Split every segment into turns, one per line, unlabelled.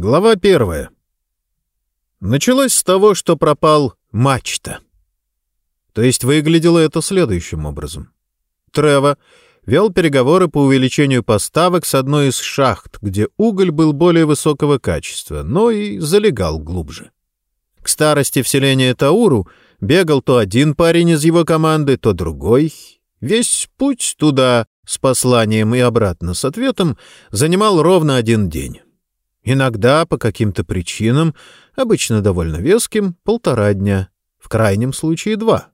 Глава первая. Началось с того, что пропал мачта. То есть выглядело это следующим образом. Трево вел переговоры по увеличению поставок с одной из шахт, где уголь был более высокого качества, но и залегал глубже. К старости вселения Тауру бегал то один парень из его команды, то другой. Весь путь туда с посланием и обратно с ответом занимал ровно один день. Иногда, по каким-то причинам, обычно довольно веским, полтора дня, в крайнем случае два.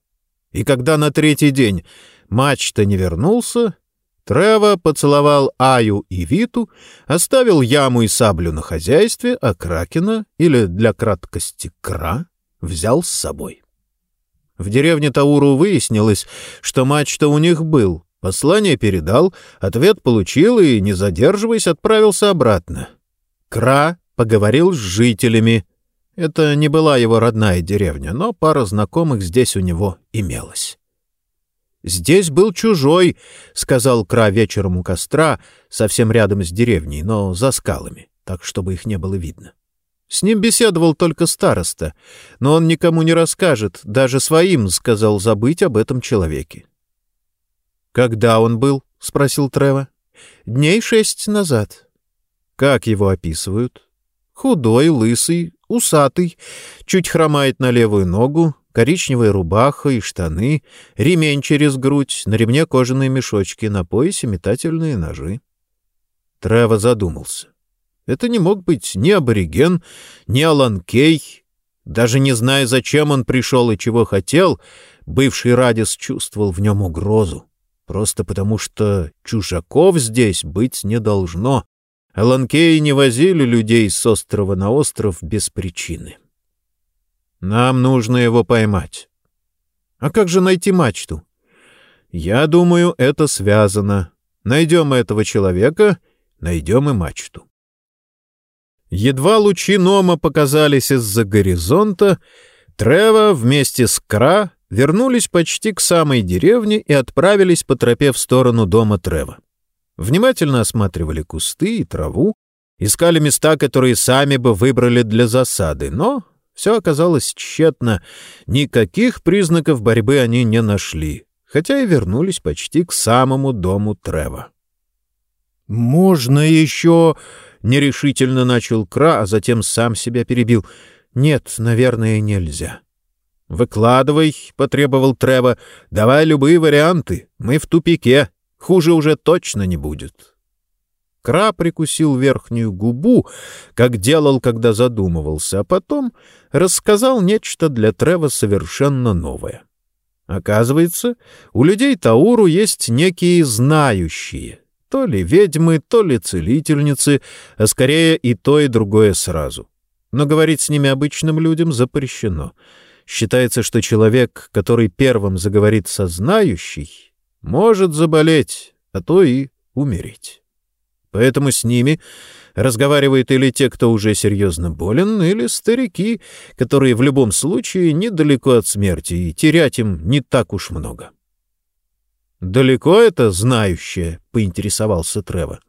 И когда на третий день мачта не вернулся, Трево поцеловал Аю и Виту, оставил яму и саблю на хозяйстве, а Кракена, или для краткости Кра, взял с собой. В деревне Тауру выяснилось, что мачта у них был. Послание передал, ответ получил и, не задерживаясь, отправился обратно. Кра поговорил с жителями. Это не была его родная деревня, но пара знакомых здесь у него имелась. «Здесь был чужой», — сказал Кра вечером у костра, совсем рядом с деревней, но за скалами, так, чтобы их не было видно. С ним беседовал только староста, но он никому не расскажет, даже своим сказал забыть об этом человеке. «Когда он был?» — спросил Трева. «Дней шесть назад». Как его описывают? Худой, лысый, усатый, чуть хромает на левую ногу, коричневая рубаха и штаны, ремень через грудь, на ремне кожаные мешочки, на поясе метательные ножи. Трево задумался. Это не мог быть ни абориген, ни Аланкей. Даже не зная, зачем он пришел и чего хотел, бывший Радис чувствовал в нем угрозу. Просто потому, что чужаков здесь быть не должно. Аланкеи не возили людей с острова на остров без причины. Нам нужно его поймать. А как же найти мачту? Я думаю, это связано. Найдем этого человека, найдем и мачту. Едва лучи Нома показались из-за горизонта, Трева вместе с Кра вернулись почти к самой деревне и отправились по тропе в сторону дома Трева. Внимательно осматривали кусты и траву, искали места, которые сами бы выбрали для засады, но все оказалось тщетно. Никаких признаков борьбы они не нашли, хотя и вернулись почти к самому дому Трева. «Можно еще...» — нерешительно начал Кра, а затем сам себя перебил. «Нет, наверное, нельзя». «Выкладывай», — потребовал Трева. «Давай любые варианты. Мы в тупике. Хуже уже точно не будет. Кра прикусил верхнюю губу, как делал, когда задумывался, а потом рассказал нечто для Трева совершенно новое. Оказывается, у людей Тауру есть некие знающие, то ли ведьмы, то ли целительницы, а скорее и то, и другое сразу. Но говорить с ними обычным людям запрещено. Считается, что человек, который первым заговорит со знающей, может заболеть, а то и умереть. Поэтому с ними разговаривают или те, кто уже серьезно болен, или старики, которые в любом случае недалеко от смерти, и терять им не так уж много. «Далеко это знающее?» — поинтересовался Трево.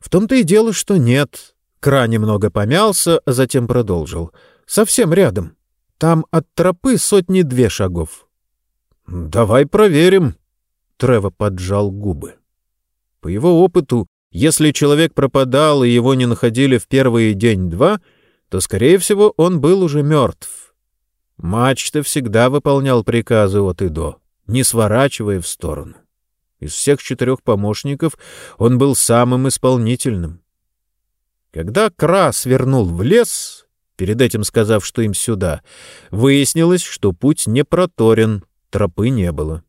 «В том-то и дело, что нет». Кра немного помялся, а затем продолжил. «Совсем рядом. Там от тропы сотни-две шагов». «Давай проверим», Трево поджал губы. По его опыту, если человек пропадал и его не находили в первый день-два, то, скорее всего, он был уже мертв. Мачта всегда выполнял приказы от и до, не сворачивая в сторону. Из всех четырех помощников он был самым исполнительным. Когда Крас вернул в лес, перед этим сказав, что им сюда, выяснилось, что путь не проторен, тропы не было.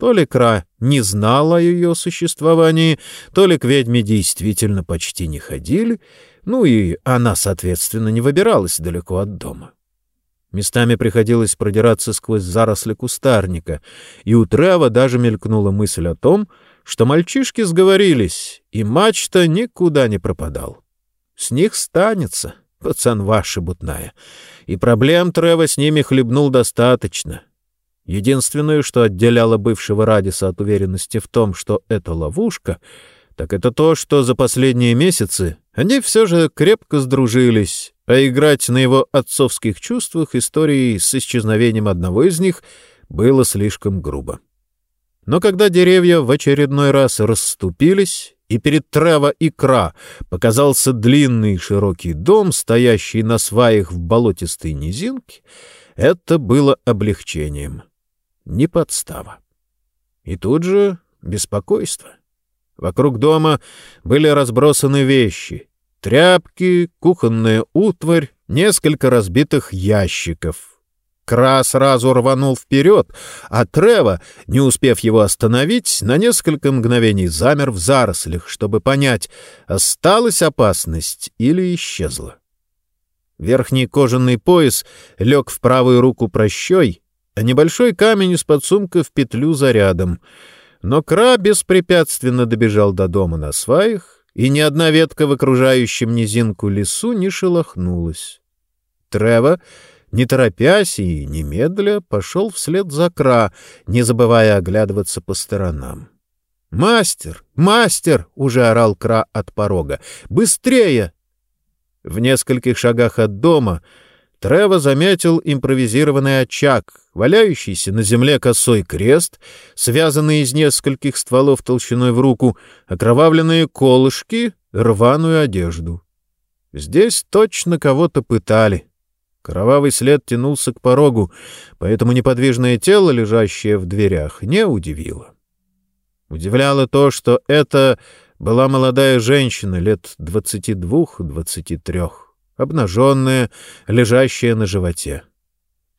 То ли Кра не знала о ее существовании, то ли к ведьме действительно почти не ходили, ну и она, соответственно, не выбиралась далеко от дома. Местами приходилось продираться сквозь заросли кустарника, и у Трева даже мелькнула мысль о том, что мальчишки сговорились, и мачта никуда не пропадал. С них станется, пацан ваша бутная, и проблем Трева с ними хлебнул достаточно — Единственное, что отделяло бывшего Радиса от уверенности в том, что это ловушка, так это то, что за последние месяцы Они все же крепко сдружились, а играть на его отцовских чувствах истории с исчезновением одного из них было слишком грубо. Но когда деревья в очередной раз расступились, и перед Трево и Кра показался длинный широкий дом, стоящий на сваях в болотистой низинке, это было облегчением. Не подстава. И тут же беспокойство. Вокруг дома были разбросаны вещи. Тряпки, кухонная утварь, несколько разбитых ящиков. Кра сразу рванул вперед, а Трева, не успев его остановить, на несколько мгновений замер в зарослях, чтобы понять, осталась опасность или исчезла. Верхний кожаный пояс лег в правую руку прощой, а небольшой камень из-под сумка в петлю зарядом. Но Кра беспрепятственно добежал до дома на сваях, и ни одна ветка в окружающем низинку лесу не шелохнулась. Трева не торопясь и немедля, пошел вслед за Кра, не забывая оглядываться по сторонам. «Мастер! Мастер!» — уже орал Кра от порога. «Быстрее!» В нескольких шагах от дома Трево заметил импровизированный очаг, валяющийся на земле косой крест, связанный из нескольких стволов толщиной в руку, окровавленные колышки, рваную одежду. Здесь точно кого-то пытали. Кровавый след тянулся к порогу, поэтому неподвижное тело, лежащее в дверях, не удивило. Удивляло то, что это была молодая женщина лет двадцати двух-двадцати трех, обнаженная, лежащая на животе.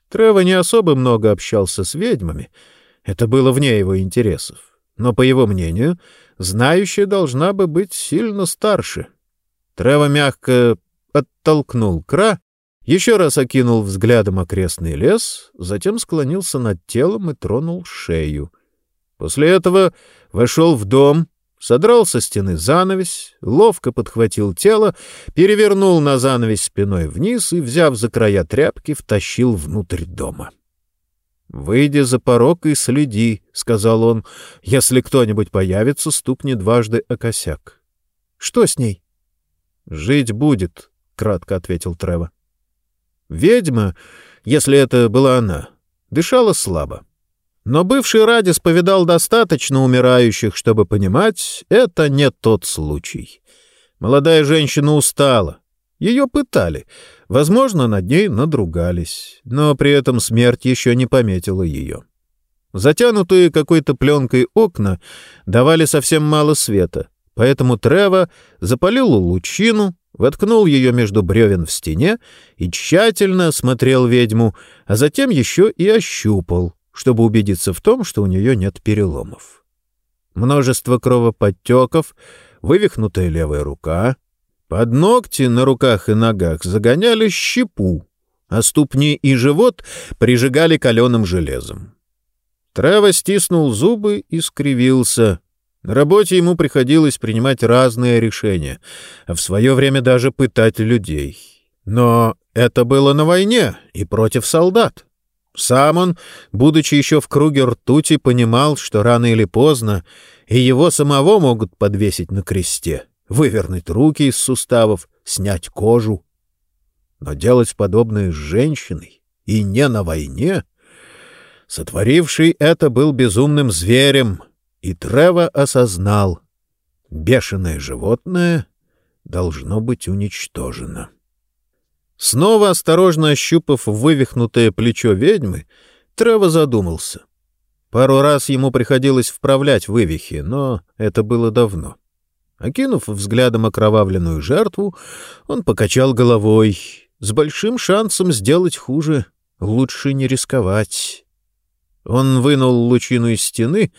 Трево не особо много общался с ведьмами, это было вне его интересов, но, по его мнению, знающая должна бы быть сильно старше. Трево мягко оттолкнул Кра еще раз окинул взглядом окрестный лес, затем склонился над телом и тронул шею. После этого вошел в дом, содрал со стены занавес, ловко подхватил тело, перевернул на занавес спиной вниз и, взяв за края тряпки, втащил внутрь дома. «Выйди за порог и следи», — сказал он. «Если кто-нибудь появится, стукни дважды о косяк». «Что с ней?» «Жить будет», — кратко ответил Трево. Ведьма, если это была она, дышала слабо. Но бывший Радис повидал достаточно умирающих, чтобы понимать, это не тот случай. Молодая женщина устала. Ее пытали. Возможно, над ней надругались. Но при этом смерть еще не пометила ее. Затянутые какой-то пленкой окна давали совсем мало света, поэтому Трево запалил лучину, воткнул ее между бревен в стене и тщательно осмотрел ведьму, а затем еще и ощупал, чтобы убедиться в том, что у нее нет переломов. Множество кровоподтеков, вывихнутая левая рука. Под ногти на руках и ногах загоняли щепу, а ступни и живот прижигали каленым железом. Трево стиснул зубы и скривился — на работе ему приходилось принимать разные решения, а в свое время даже пытать людей. Но это было на войне и против солдат. Сам он, будучи еще в круге ртути, понимал, что рано или поздно и его самого могут подвесить на кресте, вывернуть руки из суставов, снять кожу. Но делать подобное с женщиной и не на войне... Сотворивший это был безумным зверем — и Трево осознал — бешеное животное должно быть уничтожено. Снова осторожно ощупав вывихнутое плечо ведьмы, Трево задумался. Пару раз ему приходилось вправлять вывихи, но это было давно. Окинув взглядом окровавленную жертву, он покачал головой. С большим шансом сделать хуже лучше не рисковать. Он вынул лучину из стены,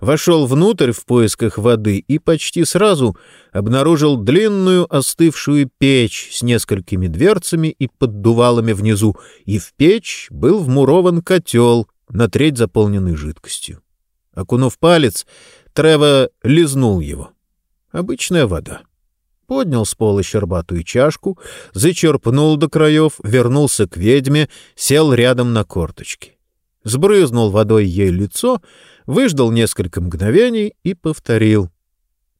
вошел внутрь в поисках воды и почти сразу обнаружил длинную остывшую печь с несколькими дверцами и поддувалами внизу, и в печь был вмурован котел, на треть заполненный жидкостью. Окунув палец, Трево лизнул его. Обычная вода. Поднял с пола щербатую чашку, зачерпнул до краев, вернулся к ведьме, сел рядом на корточки сбрызнул водой ей лицо, выждал несколько мгновений и повторил.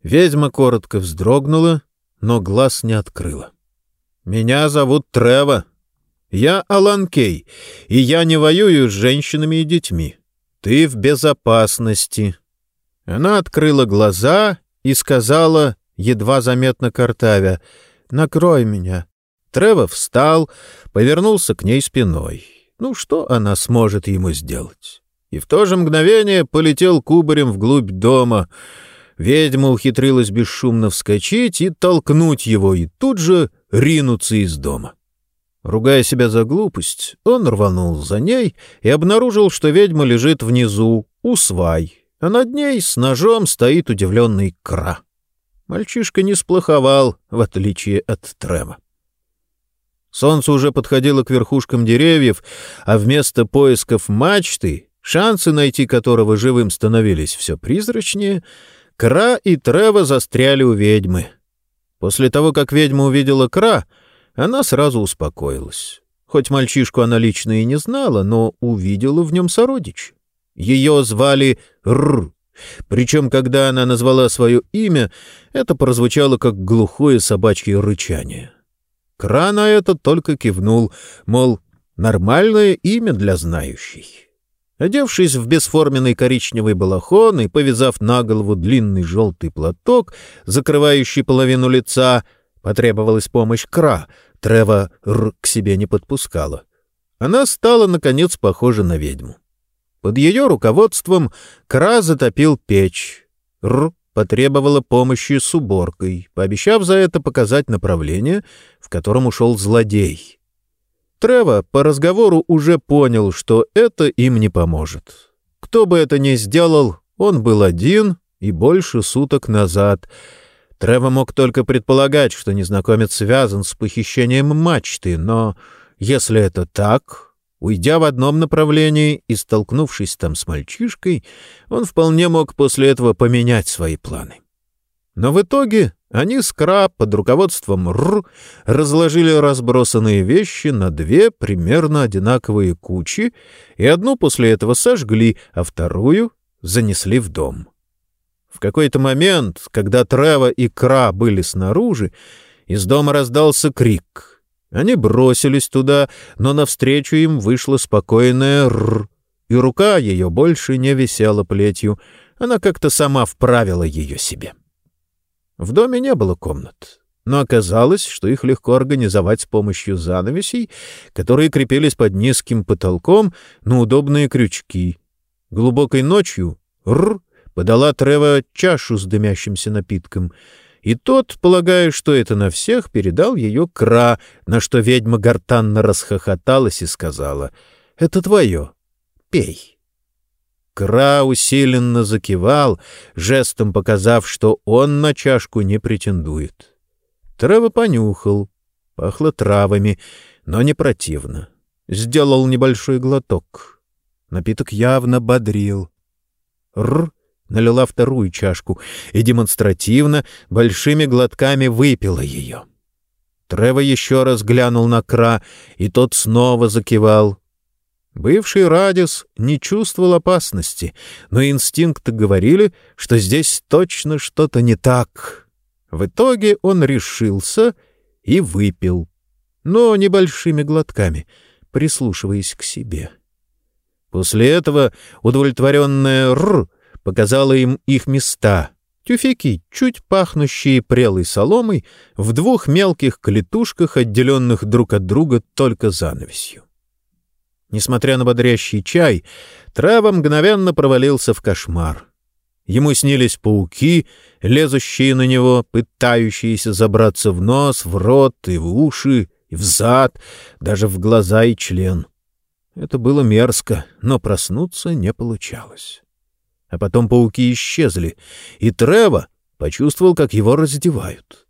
Ведьма коротко вздрогнула, но глаз не открыла. «Меня зовут Трева. Я Алан Кей, и я не воюю с женщинами и детьми. Ты в безопасности». Она открыла глаза и сказала, едва заметно картавя, «Накрой меня». Трево встал, повернулся к ней спиной. Ну, что она сможет ему сделать? И в то же мгновение полетел кубарем вглубь дома — Ведьма ухитрилась бесшумно вскочить и толкнуть его, и тут же ринуться из дома. Ругая себя за глупость, он рванул за ней и обнаружил, что ведьма лежит внизу, у свай, а над ней с ножом стоит удивленный Кра. Мальчишка не сплоховал, в отличие от Трема. Солнце уже подходило к верхушкам деревьев, а вместо поисков мачты, шансы найти которого живым становились все призрачнее — Кра и Трева застряли у ведьмы. После того, как ведьма увидела Кра, она сразу успокоилась. Хоть мальчишку она лично и не знала, но увидела в нем сородич. Ее звали Р. Причем, когда она назвала свое имя, это прозвучало как глухое собачье рычание. Кра на это только кивнул, мол, нормальное имя для знающей. Одевшись в бесформенный коричневый балахон и повязав на голову длинный желтый платок, закрывающий половину лица, потребовалась помощь Кра. Трева Р к себе не подпускала. Она стала, наконец, похожа на ведьму. Под ее руководством Кра затопил печь. Р потребовала помощи с уборкой, пообещав за это показать направление, в котором ушел злодей. Трево по разговору уже понял, что это им не поможет. Кто бы это ни сделал, он был один и больше суток назад. Трево мог только предполагать, что незнакомец связан с похищением мачты, но если это так, уйдя в одном направлении и столкнувшись там с мальчишкой, он вполне мог после этого поменять свои планы. Но в итоге они с Кра под руководством Р разложили разбросанные вещи на две примерно одинаковые кучи и одну после этого сожгли, а вторую занесли в дом. В какой-то момент, когда Трева и Кра были снаружи, из дома раздался крик. Они бросились туда, но навстречу им вышла спокойная Р, и рука ее больше не висела плетью, она как-то сама вправила ее себе. — в доме не было комнат, но оказалось, что их легко организовать с помощью занавесей, которые крепились под низким потолком на удобные крючки. Глубокой ночью Р подала Трева чашу с дымящимся напитком, и тот, полагая, что это на всех, передал ее Кра, на что ведьма гортанно расхохоталась и сказала «Это твое, пей». Кра усиленно закивал, жестом показав, что он на чашку не претендует. Трево понюхал. Пахло травами, но не противно. Сделал небольшой глоток. Напиток явно бодрил. Р налила вторую чашку и демонстративно большими глотками выпила ее. Трево еще раз глянул на Кра, и тот снова закивал. Бывший Радис не чувствовал опасности, но инстинкты говорили, что здесь точно что-то не так. В итоге он решился и выпил, но небольшими глотками, прислушиваясь к себе. После этого удовлетворенная Р показала им их места — тюфяки, чуть пахнущие прелой соломой, в двух мелких клетушках, отделенных друг от друга только занавесью. Несмотря на бодрящий чай, Трава мгновенно провалился в кошмар. Ему снились пауки, лезущие на него, пытающиеся забраться в нос, в рот и в уши, и в зад, даже в глаза и член. Это было мерзко, но проснуться не получалось. А потом пауки исчезли, и Трева почувствовал, как его раздевают.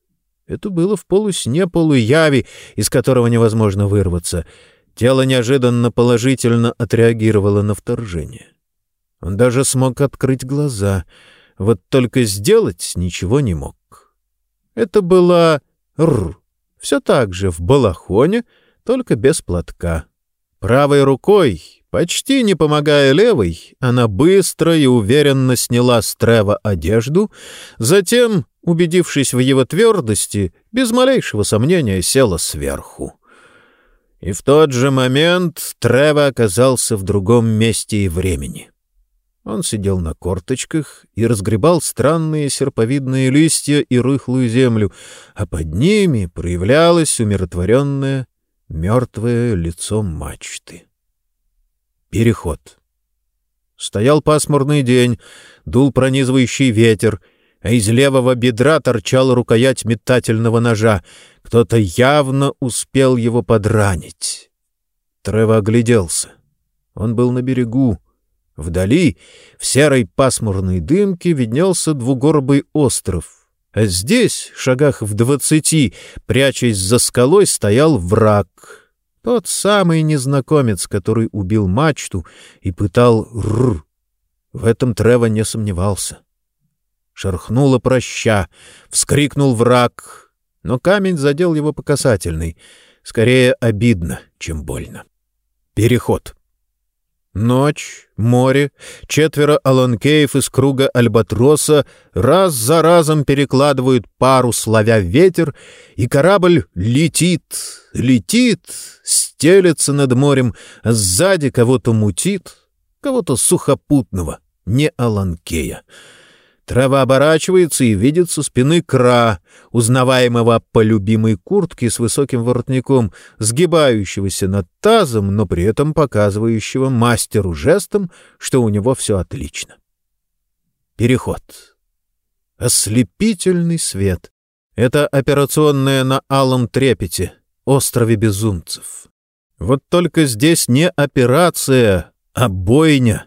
Это было в полусне полуяви, из которого невозможно вырваться — Тело неожиданно положительно отреагировало на вторжение. Он даже смог открыть глаза, вот только сделать ничего не мог. Это была Р, все так же в балахоне, только без платка. Правой рукой, почти не помогая левой, она быстро и уверенно сняла с Трева одежду, затем, убедившись в его твердости, без малейшего сомнения села сверху. И в тот же момент Трева оказался в другом месте и времени. Он сидел на корточках и разгребал странные серповидные листья и рыхлую землю, а под ними проявлялось умиротворенное мертвое лицо мачты. Переход. Стоял пасмурный день, дул пронизывающий ветер, а из левого бедра торчала рукоять метательного ножа. Кто-то явно успел его подранить. Трево огляделся. Он был на берегу. Вдали, в серой пасмурной дымке, виднелся двугорбый остров. А здесь, шагах в двадцати, прячась за скалой, стоял враг. Тот самый незнакомец, который убил мачту и пытал Р. В этом Трево не сомневался. Шерхнула проща, вскрикнул враг, но камень задел его по касательной. Скорее обидно, чем больно. Переход. Ночь, море, четверо аланкеев из круга альбатроса раз за разом перекладывают пару, славя ветер, и корабль летит, летит, стелется над морем, а сзади кого-то мутит, кого-то сухопутного, не аланкея. Трава оборачивается и видит со спины кра, узнаваемого по любимой куртке с высоким воротником, сгибающегося над тазом, но при этом показывающего мастеру жестом, что у него все отлично. Переход. Ослепительный свет. Это операционная на Алом Трепете, острове безумцев. Вот только здесь не операция, а бойня.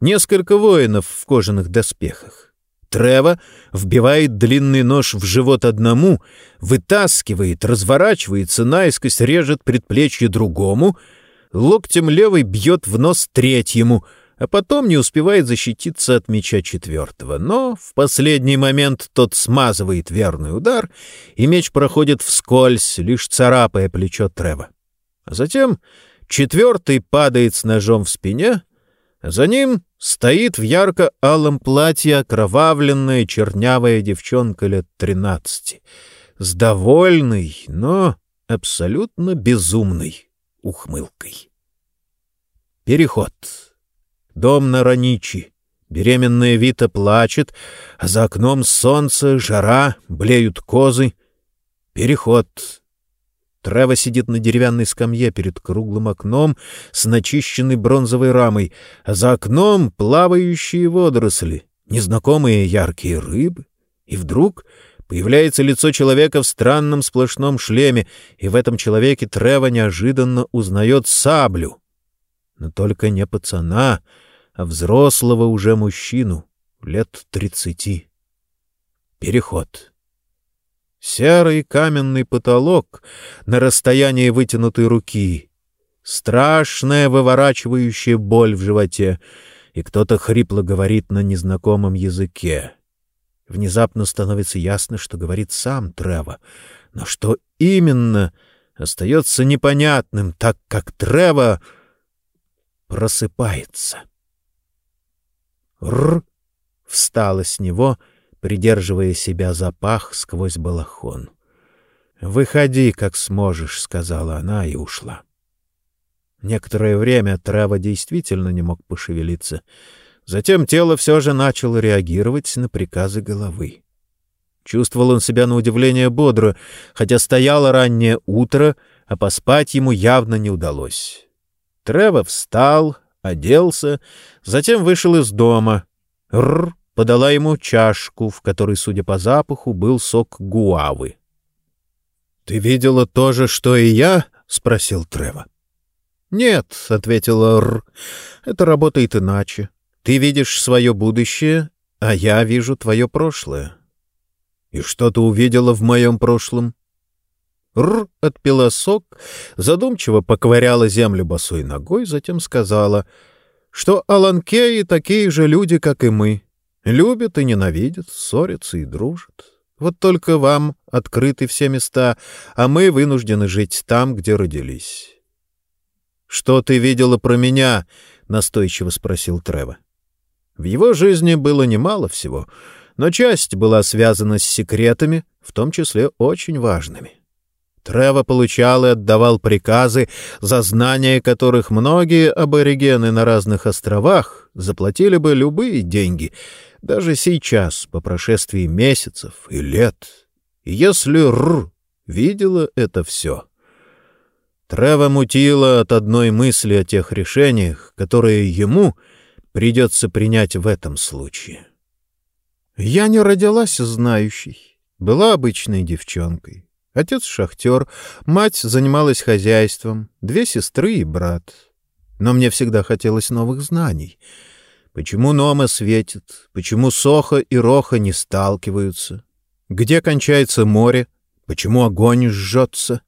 Несколько воинов в кожаных доспехах. Трева вбивает длинный нож в живот одному, вытаскивает, разворачивается, наискось режет предплечье другому, локтем левой бьет в нос третьему, а потом не успевает защититься от меча четвертого. Но в последний момент тот смазывает верный удар, и меч проходит вскользь, лишь царапая плечо Трева. А затем четвертый падает с ножом в спине, за ним Стоит в ярко-алом платье окровавленная чернявая девчонка лет тринадцати, с довольной, но абсолютно безумной ухмылкой. Переход. Дом на Раничи. Беременная Вита плачет, а за окном солнце, жара, блеют козы. Переход. Трева сидит на деревянной скамье перед круглым окном с начищенной бронзовой рамой, а за окном плавающие водоросли, незнакомые яркие рыбы. И вдруг появляется лицо человека в странном сплошном шлеме, и в этом человеке Трева неожиданно узнает саблю. Но только не пацана, а взрослого уже мужчину, лет тридцати. Переход. Серый каменный потолок на расстоянии вытянутой руки. Страшная выворачивающая боль в животе, и кто-то хрипло говорит на незнакомом языке. Внезапно становится ясно, что говорит сам Трево, но что именно остается непонятным, так как Трево просыпается. Р встала с него — придерживая себя за пах сквозь балахон. «Выходи, как сможешь», — сказала она и ушла. Некоторое время Трава действительно не мог пошевелиться. Затем тело все же начало реагировать на приказы головы. Чувствовал он себя на удивление бодро, хотя стояло раннее утро, а поспать ему явно не удалось. Трево встал, оделся, затем вышел из дома. Рр, подала ему чашку, в которой, судя по запаху, был сок гуавы. — Ты видела то же, что и я? — спросил Трево. — Нет, — ответила Р. — Это работает иначе. Ты видишь свое будущее, а я вижу твое прошлое. — И что ты увидела в моем прошлом? Р отпила сок, задумчиво поковыряла землю босой ногой, затем сказала, что Аланкеи такие же люди, как и мы. Любят и ненавидят, ссорятся и дружат. Вот только вам открыты все места, а мы вынуждены жить там, где родились. — Что ты видела про меня? — настойчиво спросил Трево. В его жизни было немало всего, но часть была связана с секретами, в том числе очень важными. Трево получал и отдавал приказы, за знания которых многие аборигены на разных островах заплатили бы любые деньги, даже сейчас, по прошествии месяцев и лет. Если Р видела это все. Трево мутило от одной мысли о тех решениях, которые ему придется принять в этом случае. Я не родилась знающей, была обычной девчонкой. Отец — шахтер, мать занималась хозяйством, две сестры и брат. Но мне всегда хотелось новых знаний. Почему Нома светит? Почему Соха и Роха не сталкиваются? Где кончается море? Почему огонь жжется?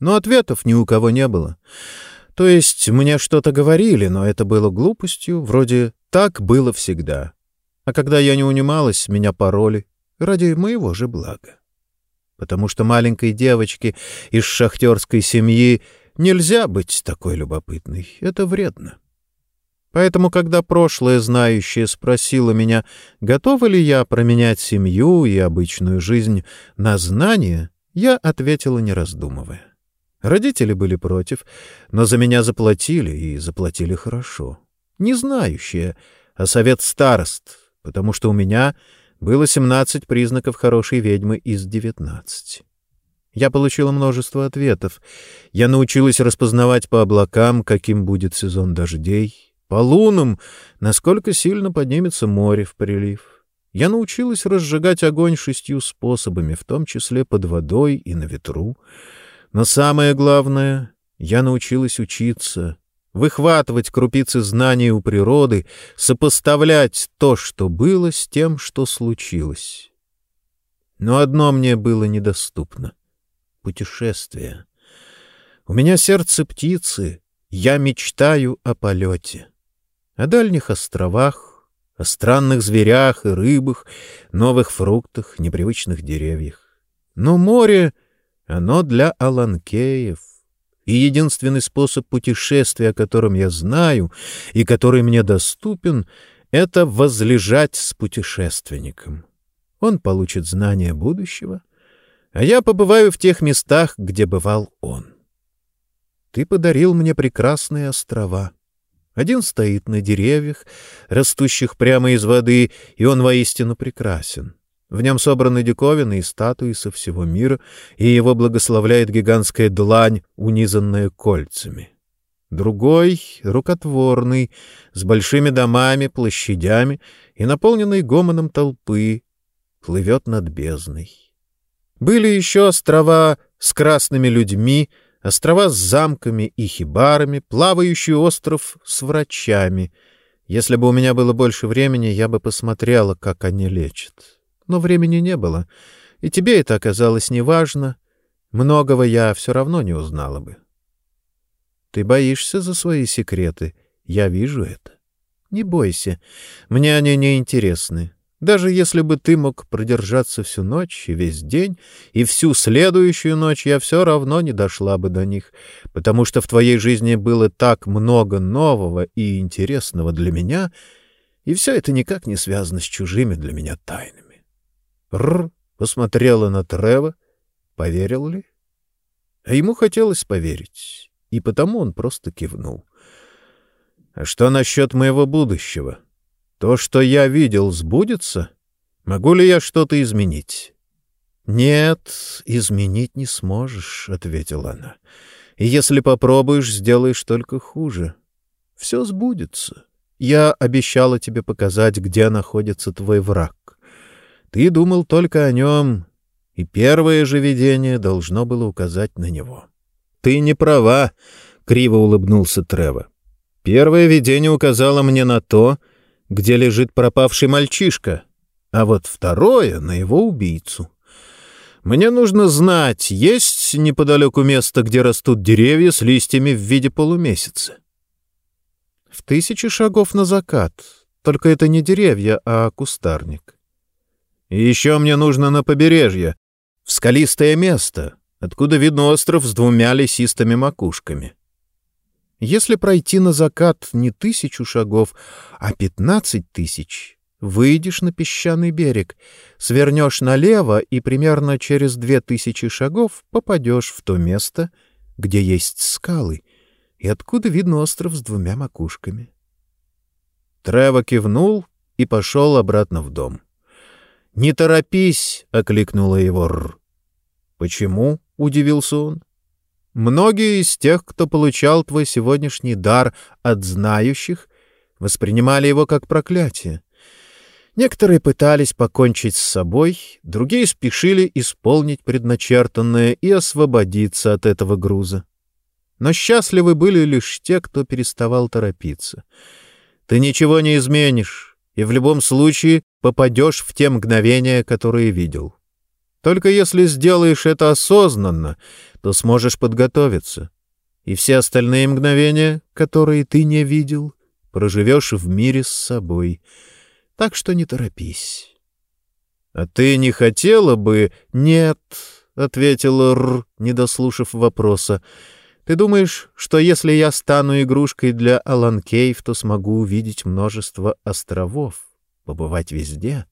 Но ответов ни у кого не было. То есть мне что-то говорили, но это было глупостью, вроде «так было всегда». А когда я не унималась, меня пороли ради моего же блага потому что маленькой девочке из шахтерской семьи нельзя быть такой любопытной. Это вредно. Поэтому, когда прошлое знающее спросило меня, готова ли я променять семью и обычную жизнь на знание, я ответила, не раздумывая. Родители были против, но за меня заплатили, и заплатили хорошо. Не знающие, а совет старост, потому что у меня было 17 признаков хорошей ведьмы из 19. Я получила множество ответов. Я научилась распознавать по облакам, каким будет сезон дождей, по лунам, насколько сильно поднимется море в прилив. Я научилась разжигать огонь шестью способами, в том числе под водой и на ветру. Но самое главное, я научилась учиться выхватывать крупицы знаний у природы, сопоставлять то, что было, с тем, что случилось. Но одно мне было недоступно — путешествие. У меня сердце птицы, я мечтаю о полете, о дальних островах, о странных зверях и рыбах, новых фруктах, непривычных деревьях. Но море, оно для аланкеев и единственный способ путешествия, о котором я знаю и который мне доступен, это возлежать с путешественником. Он получит знания будущего, а я побываю в тех местах, где бывал он. Ты подарил мне прекрасные острова. Один стоит на деревьях, растущих прямо из воды, и он воистину прекрасен. В нем собраны диковины и статуи со всего мира, и его благословляет гигантская длань, унизанная кольцами. Другой, рукотворный, с большими домами, площадями и наполненный гомоном толпы, плывет над бездной. Были еще острова с красными людьми, острова с замками и хибарами, плавающий остров с врачами. Если бы у меня было больше времени, я бы посмотрела, как они лечат но времени не было, и тебе это оказалось неважно. Многого я все равно не узнала бы. Ты боишься за свои секреты, я вижу это. Не бойся, мне они не интересны. Даже если бы ты мог продержаться всю ночь и весь день, и всю следующую ночь, я все равно не дошла бы до них, потому что в твоей жизни было так много нового и интересного для меня, и все это никак не связано с чужими для меня тайнами. Р посмотрела на Трева. Поверил ли? А ему хотелось поверить, и потому он просто кивнул. А что насчет моего будущего? То, что я видел, сбудется? Могу ли я что-то изменить? Нет, изменить не сможешь, ответила она. И если попробуешь, сделаешь только хуже. Все сбудется. Я обещала тебе показать, где находится твой враг. Ты думал только о нем, и первое же видение должно было указать на него. — Ты не права, — криво улыбнулся Трево. — Первое видение указало мне на то, где лежит пропавший мальчишка, а вот второе — на его убийцу. Мне нужно знать, есть неподалеку место, где растут деревья с листьями в виде полумесяца. В тысячи шагов на закат, только это не деревья, а кустарник. И еще мне нужно на побережье, в скалистое место, откуда видно остров с двумя лесистыми макушками. Если пройти на закат не тысячу шагов, а пятнадцать тысяч, выйдешь на песчаный берег, свернешь налево и примерно через две тысячи шагов попадешь в то место, где есть скалы, и откуда видно остров с двумя макушками. Трево кивнул и пошел обратно в дом. «Не торопись!» — окликнула его Р. «Почему?» — удивился он. «Многие из тех, кто получал твой сегодняшний дар от знающих, воспринимали его как проклятие. Некоторые пытались покончить с собой, другие спешили исполнить предначертанное и освободиться от этого груза. Но счастливы были лишь те, кто переставал торопиться. Ты ничего не изменишь, и в любом случае попадешь в те мгновения, которые видел. Только если сделаешь это осознанно, то сможешь подготовиться. И все остальные мгновения, которые ты не видел, проживешь в мире с собой — так что не торопись. — А ты не хотела бы... — Нет, — ответила Р, не дослушав вопроса. — Ты думаешь, что если я стану игрушкой для Алан Кейв, то смогу увидеть множество островов, побывать везде?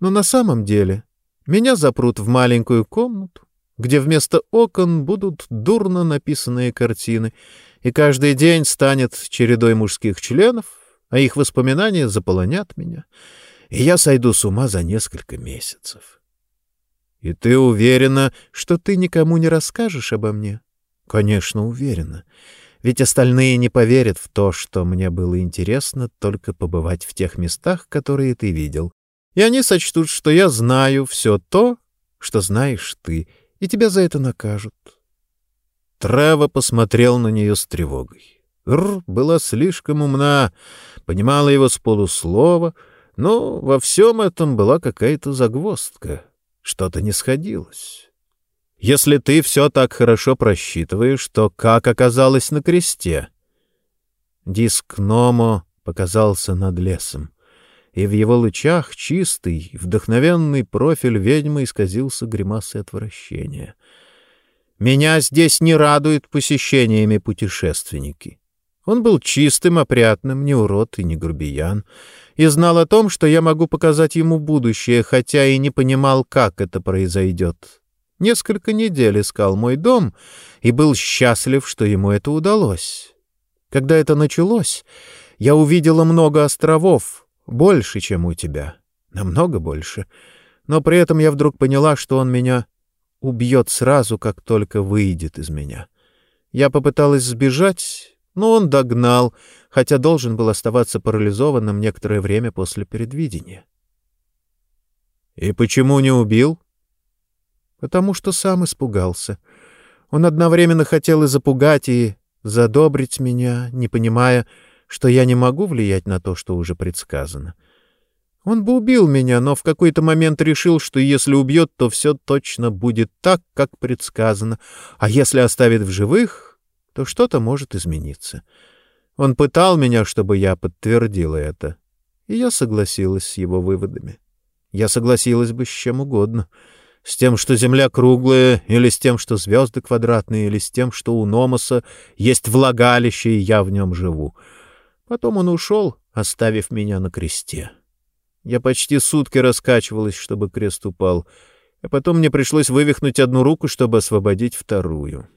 Но на самом деле меня запрут в маленькую комнату, где вместо окон будут дурно написанные картины, и каждый день станет чередой мужских членов, а их воспоминания заполонят меня, и я сойду с ума за несколько месяцев. И ты уверена, что ты никому не расскажешь обо мне? Конечно, уверена. Ведь остальные не поверят в то, что мне было интересно только побывать в тех местах, которые ты видел. И они сочтут, что я знаю все то, что знаешь ты, и тебя за это накажут. Трево посмотрел на нее с тревогой. Р была слишком умна, понимала его с полуслова, но во всем этом была какая-то загвоздка. Что-то не сходилось. Если ты все так хорошо просчитываешь, то как оказалось на кресте? Диск Номо показался над лесом, и в его лучах чистый, вдохновенный профиль ведьмы исказился гримасой отвращения. «Меня здесь не радуют посещениями путешественники. Он был чистым, опрятным, не урод и не грубиян, и знал о том, что я могу показать ему будущее, хотя и не понимал, как это произойдет. Несколько недель искал мой дом и был счастлив, что ему это удалось. Когда это началось, я увидела много островов, больше, чем у тебя, намного больше. Но при этом я вдруг поняла, что он меня убьет сразу, как только выйдет из меня. Я попыталась сбежать но он догнал, хотя должен был оставаться парализованным некоторое время после предвидения. «И почему не убил?» «Потому что сам испугался. Он одновременно хотел и запугать, и задобрить меня, не понимая, что я не могу влиять на то, что уже предсказано. Он бы убил меня, но в какой-то момент решил, что если убьет, то все точно будет так, как предсказано, а если оставит в живых, то что-то может измениться. Он пытал меня, чтобы я подтвердила это, и я согласилась с его выводами. Я согласилась бы с чем угодно. С тем, что Земля круглая, или с тем, что звезды квадратные, или с тем, что у Номоса есть влагалище, и я в нем живу. Потом он ушел, оставив меня на кресте. Я почти сутки раскачивалась, чтобы крест упал, а потом мне пришлось вывихнуть одну руку, чтобы освободить вторую.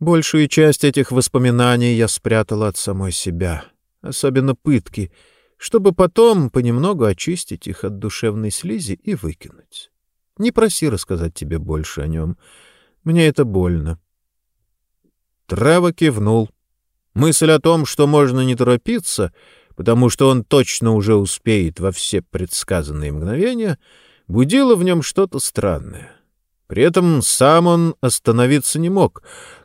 Большую часть этих воспоминаний я спрятала от самой себя, особенно пытки, чтобы потом понемногу очистить их от душевной слизи и выкинуть. Не проси рассказать тебе больше о нем. Мне это больно. Трево кивнул. Мысль о том, что можно не торопиться, потому что он точно уже успеет во все предсказанные мгновения, будила в нем что-то странное. При этом сам он остановиться не мог,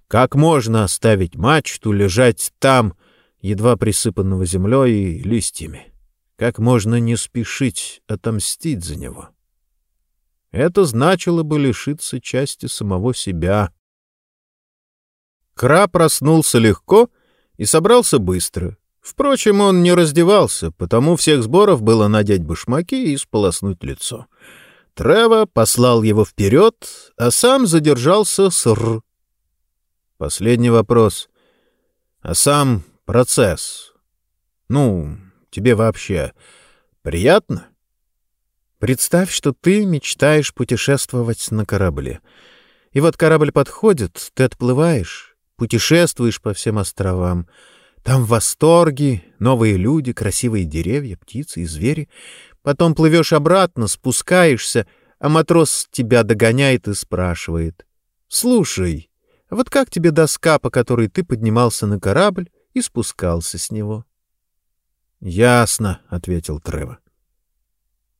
как можно оставить мачту лежать там, едва присыпанного землей и листьями? Как можно не спешить отомстить за него? Это значило бы лишиться части самого себя. Кра проснулся легко и собрался быстро. Впрочем, он не раздевался, потому всех сборов было надеть башмаки и сполоснуть лицо. Трево послал его вперед, а сам задержался с Р, Последний вопрос. А сам процесс? Ну, тебе вообще Приятно?
Представь, что ты мечтаешь путешествовать на корабле. И вот корабль подходит, ты отплываешь, путешествуешь по всем островам. Там восторги, новые люди, красивые деревья, птицы и звери. Потом плывешь обратно, спускаешься, а матрос тебя догоняет и спрашивает. «Слушай, а вот как тебе доска, по которой ты поднимался на корабль и спускался с него?»
«Ясно», — ответил Трево.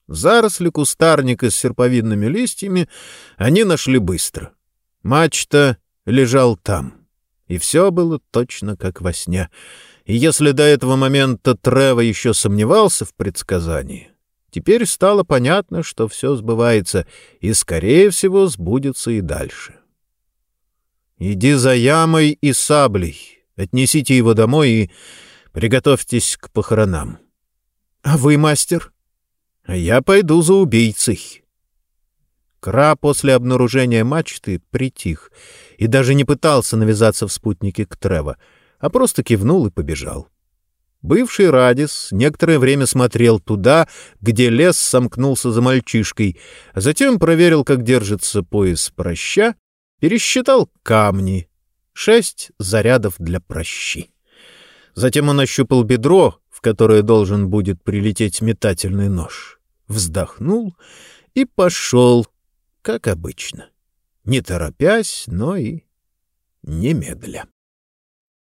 Заросли кустарника с серповидными листьями они нашли быстро. Мачта лежал там. И все было точно как во сне. И если до этого момента Трево еще сомневался в предсказании, теперь стало понятно, что все сбывается, и, скорее всего, сбудется и дальше. «Иди за ямой и саблей, отнесите его домой и приготовьтесь к похоронам».
«А вы, мастер?»
Я пойду за убийцей. Кра после обнаружения мачты притих и даже не пытался навязаться в спутнике к Трево, а просто кивнул и побежал. Бывший Радис некоторое время смотрел туда, где лес сомкнулся за мальчишкой, а затем проверил, как держится пояс проща, пересчитал камни. Шесть зарядов для прощи. Затем он ощупал бедро, в которое должен будет прилететь метательный нож вздохнул и пошел, как обычно, не торопясь, но и немедля.